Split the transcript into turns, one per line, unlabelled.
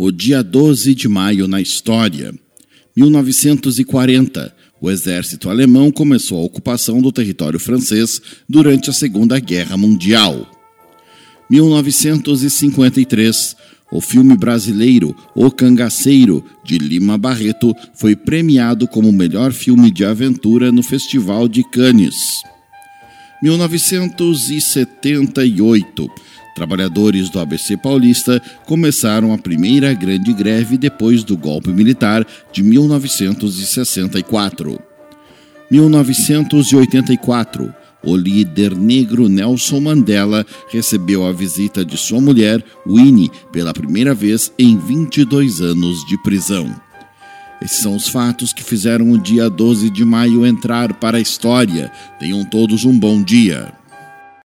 O dia 12 de maio na história. 1940. O exército alemão começou a ocupação do território francês durante a Segunda Guerra Mundial. 1953. O filme brasileiro O Cangaceiro, de Lima Barreto, foi premiado como o melhor filme de aventura no Festival de Cannes. 1978. Trabalhadores do ABC Paulista começaram a primeira grande greve depois do golpe militar de 1964. 1984. O líder negro Nelson Mandela recebeu a visita de sua mulher, Winnie, pela primeira vez em 22 anos de prisão. Esses são os fatos que fizeram o dia 12 de maio entrar para a história. Tenham todos um bom dia.